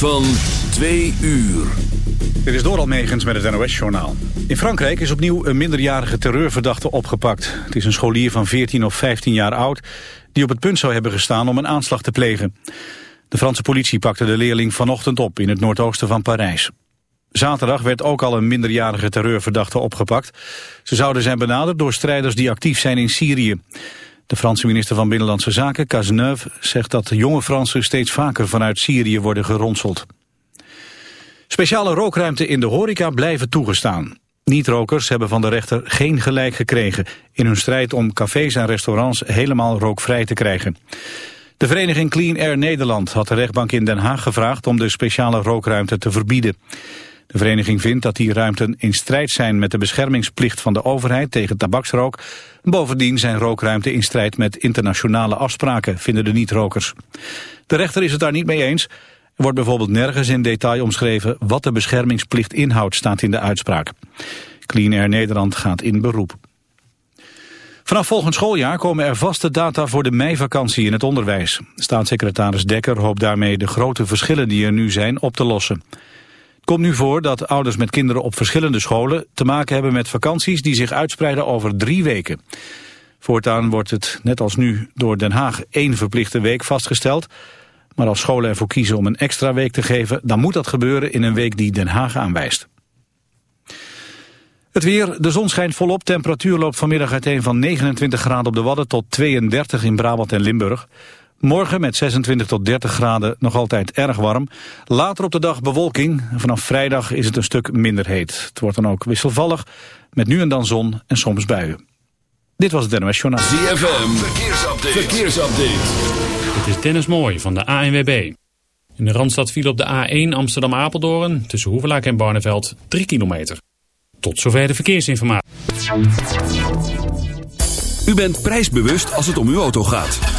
van twee uur. Dit is Doral Megens met het NOS-journaal. In Frankrijk is opnieuw een minderjarige terreurverdachte opgepakt. Het is een scholier van 14 of 15 jaar oud... die op het punt zou hebben gestaan om een aanslag te plegen. De Franse politie pakte de leerling vanochtend op in het noordoosten van Parijs. Zaterdag werd ook al een minderjarige terreurverdachte opgepakt. Ze zouden zijn benaderd door strijders die actief zijn in Syrië. De Franse minister van Binnenlandse Zaken, Cazeneuve, zegt dat jonge Fransen steeds vaker vanuit Syrië worden geronseld. Speciale rookruimte in de horeca blijven toegestaan. Niet-rokers hebben van de rechter geen gelijk gekregen... in hun strijd om cafés en restaurants helemaal rookvrij te krijgen. De vereniging Clean Air Nederland had de rechtbank in Den Haag gevraagd... om de speciale rookruimte te verbieden. De vereniging vindt dat die ruimten in strijd zijn met de beschermingsplicht van de overheid tegen tabaksrook. Bovendien zijn rookruimten in strijd met internationale afspraken, vinden de niet-rokers. De rechter is het daar niet mee eens. Er wordt bijvoorbeeld nergens in detail omschreven wat de beschermingsplicht inhoudt, staat in de uitspraak. Clean Air Nederland gaat in beroep. Vanaf volgend schooljaar komen er vaste data voor de meivakantie in het onderwijs. Staatssecretaris Dekker hoopt daarmee de grote verschillen die er nu zijn op te lossen komt nu voor dat ouders met kinderen op verschillende scholen te maken hebben met vakanties die zich uitspreiden over drie weken. Voortaan wordt het, net als nu, door Den Haag één verplichte week vastgesteld. Maar als scholen ervoor kiezen om een extra week te geven, dan moet dat gebeuren in een week die Den Haag aanwijst. Het weer, de zon schijnt volop. Temperatuur loopt vanmiddag uiteen van 29 graden op de Wadden tot 32 in Brabant en Limburg. Morgen met 26 tot 30 graden nog altijd erg warm. Later op de dag bewolking. Vanaf vrijdag is het een stuk minder heet. Het wordt dan ook wisselvallig met nu en dan zon en soms buien. Dit was het Jonas. Journaal. ZFM, verkeersupdate. verkeersupdate. Dit is Dennis Mooij van de ANWB. In de Randstad viel op de A1 Amsterdam-Apeldoorn tussen Hoevelaak en Barneveld 3 kilometer. Tot zover de verkeersinformatie. U bent prijsbewust als het om uw auto gaat.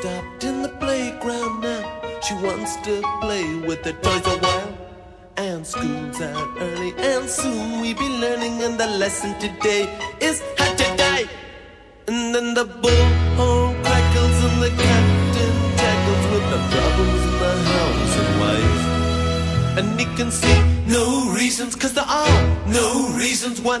stopped in the playground now. She wants to play with the toys a while. And school's out early, and soon we will be learning. And the lesson today is how to die. And then the bullhorn crackles, and the captain tackles with the problems in the house and wife. And he can see no reasons, cause there are no reasons what.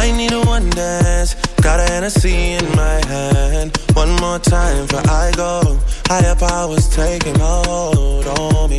I need a one dance. Got a Hennessy in my hand. One more time for I go. Higher powers taking hold on me.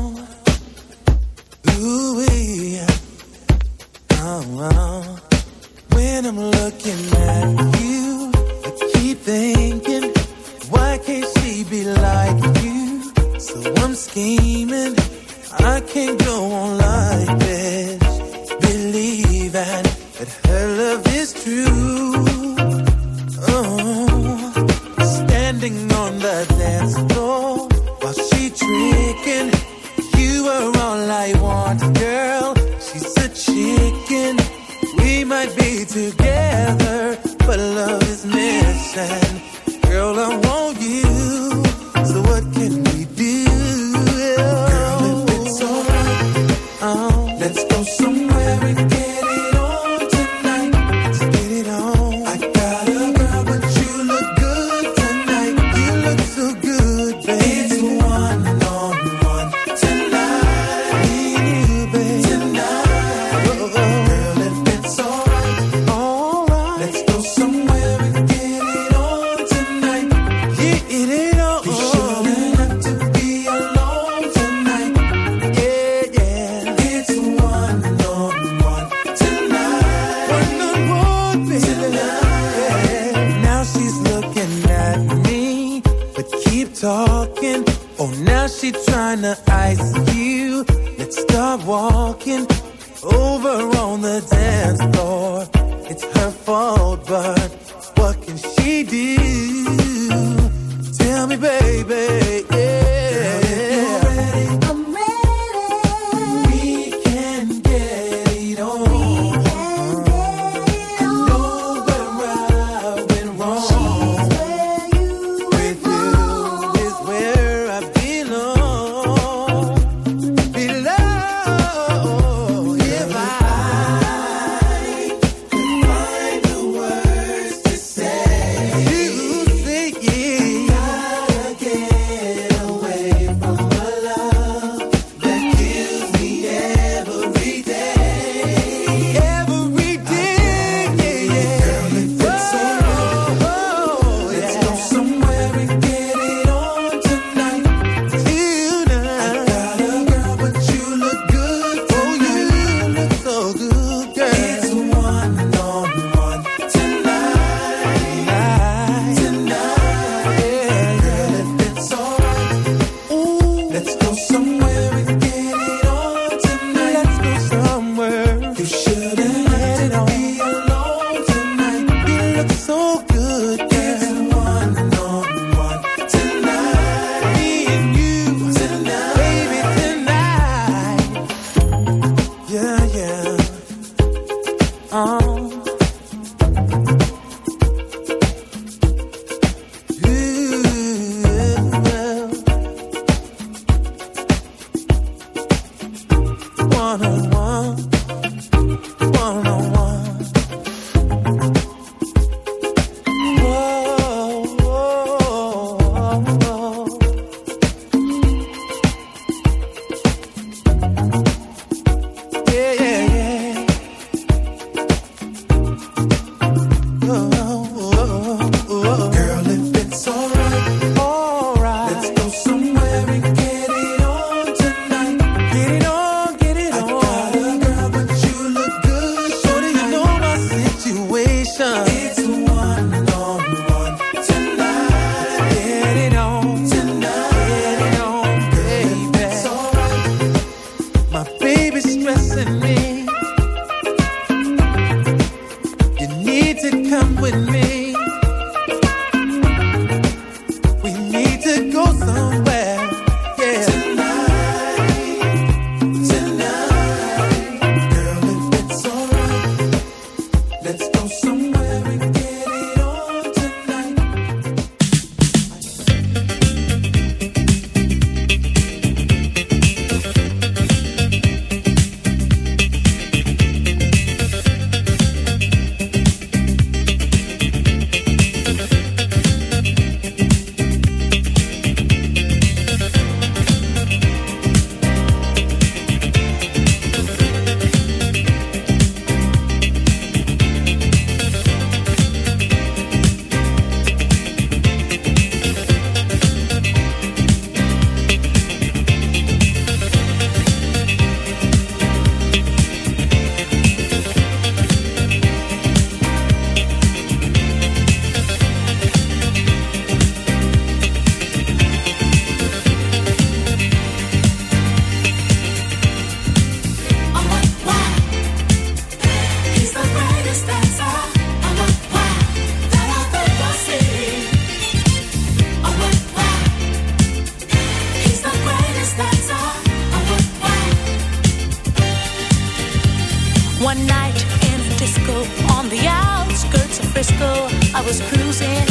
was cruising.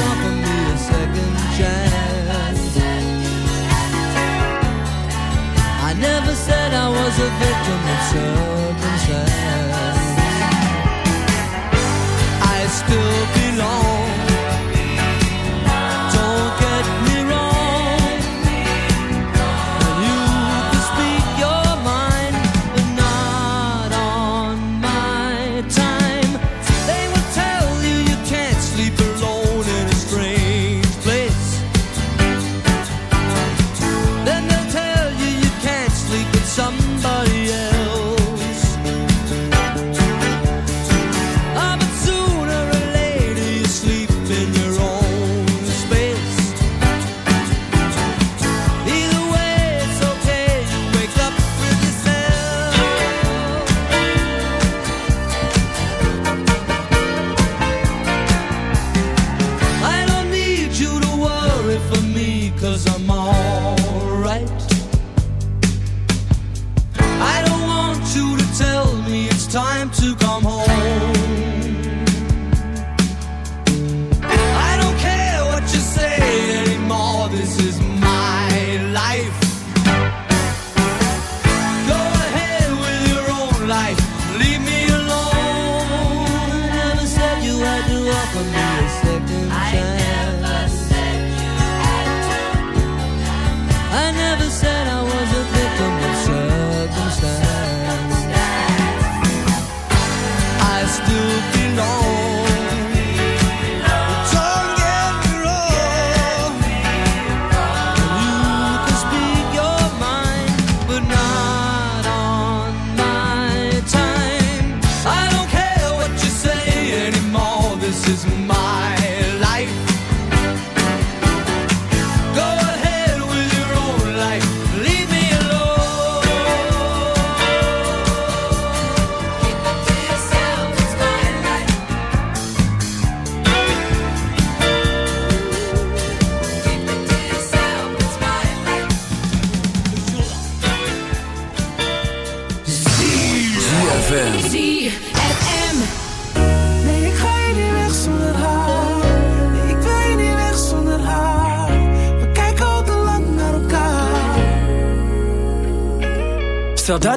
offer me a second chance. I never said I was a victim of some.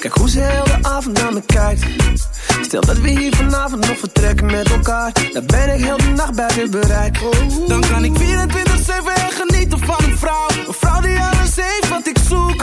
Kijk hoe ze heel de avond naar me kijkt. Stel dat we hier vanavond nog vertrekken met elkaar. Dan ben ik heel de nacht bij weer bereik. Dan kan ik 24-7 genieten van een vrouw. Een vrouw die alles heeft wat ik zoek.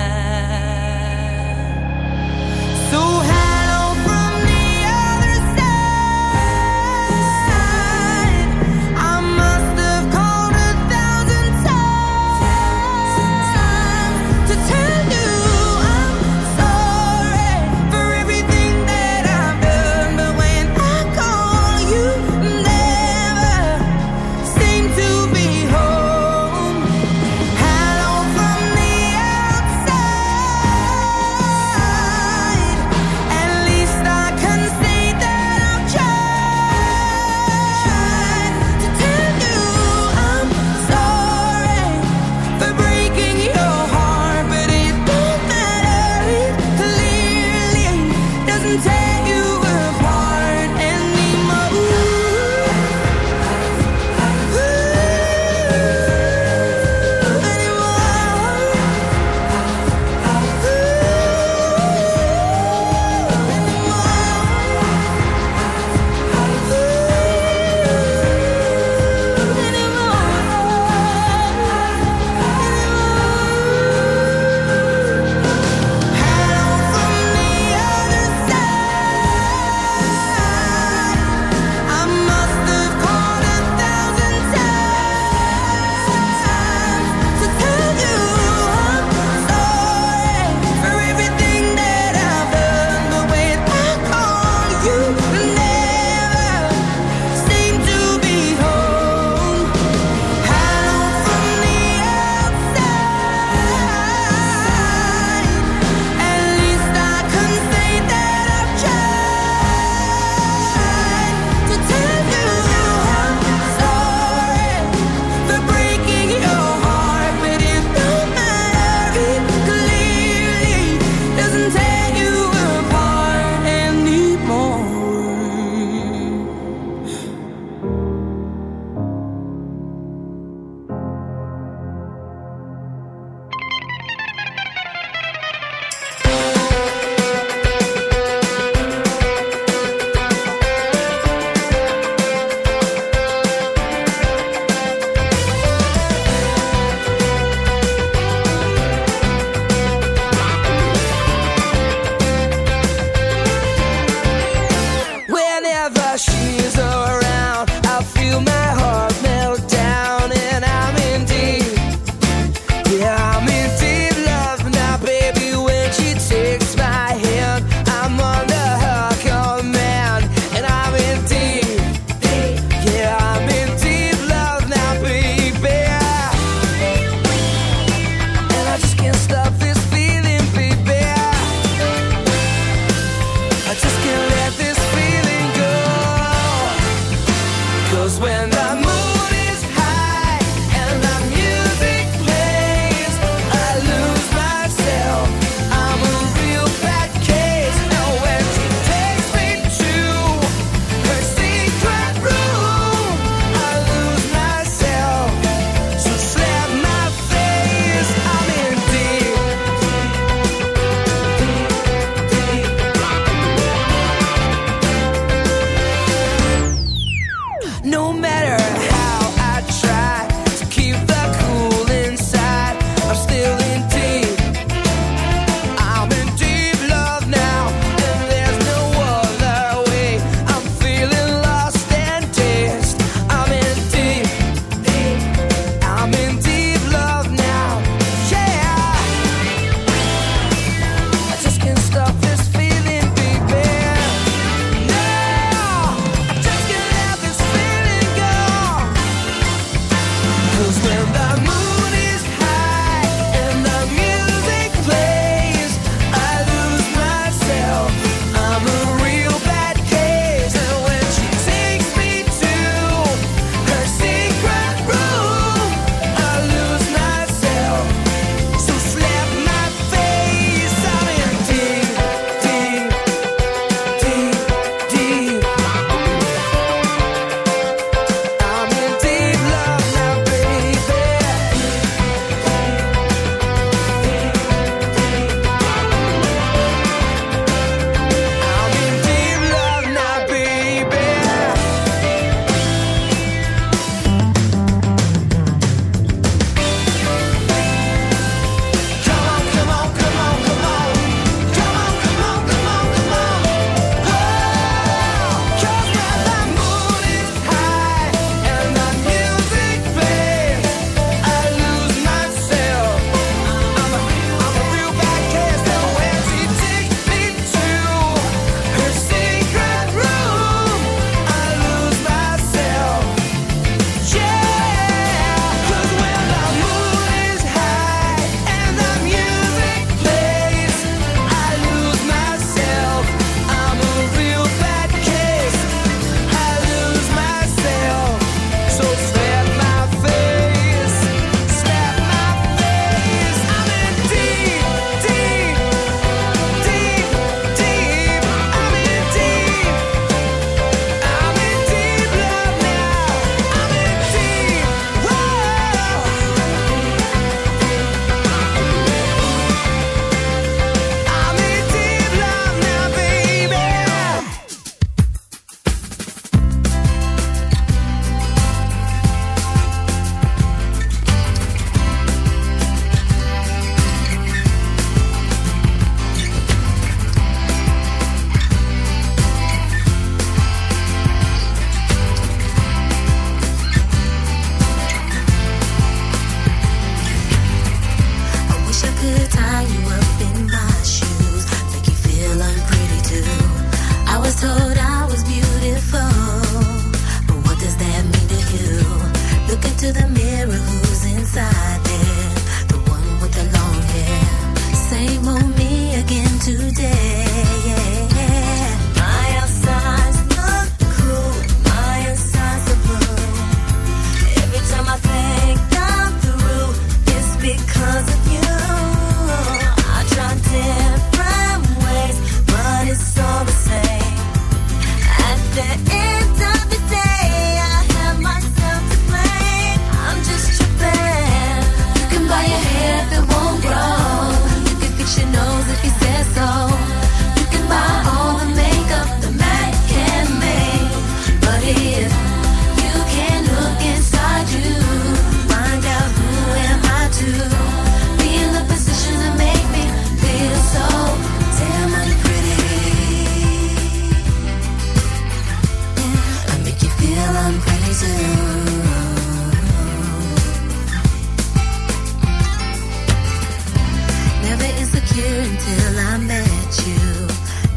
until I met you.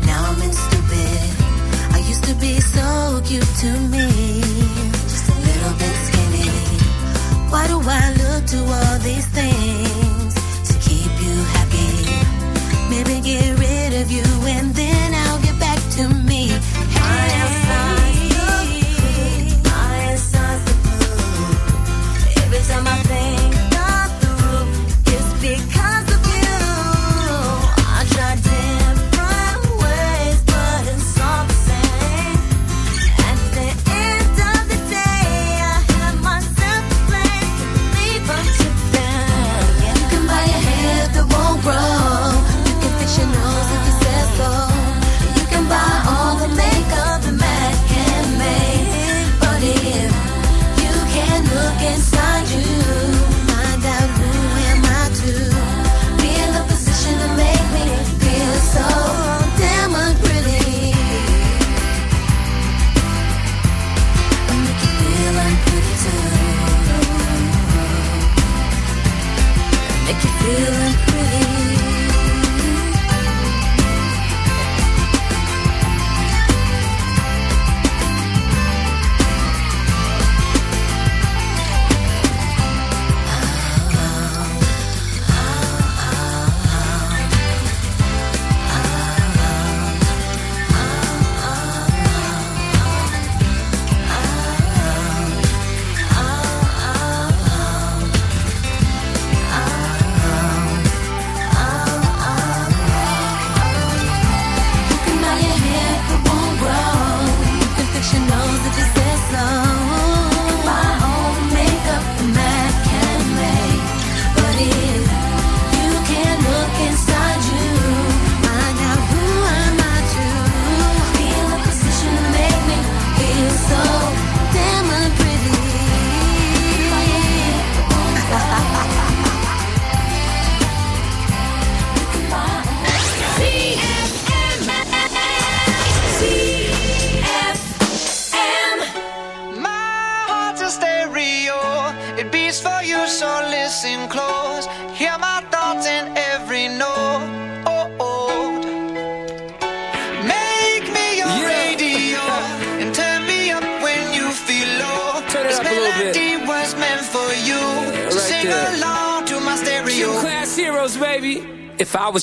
Now I'm stupid. I used to be so cute to me. Just a little bit skinny. Why do I look to all these things?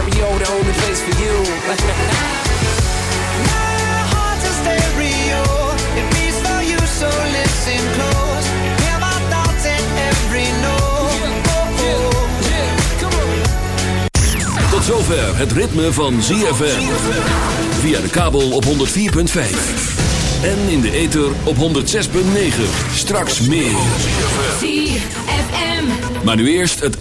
stereo, the only place for you. every Tot zover het ritme van ZFM. Via de kabel op 104.5. En in de ether op 106.9. Straks meer. Maar nu eerst het...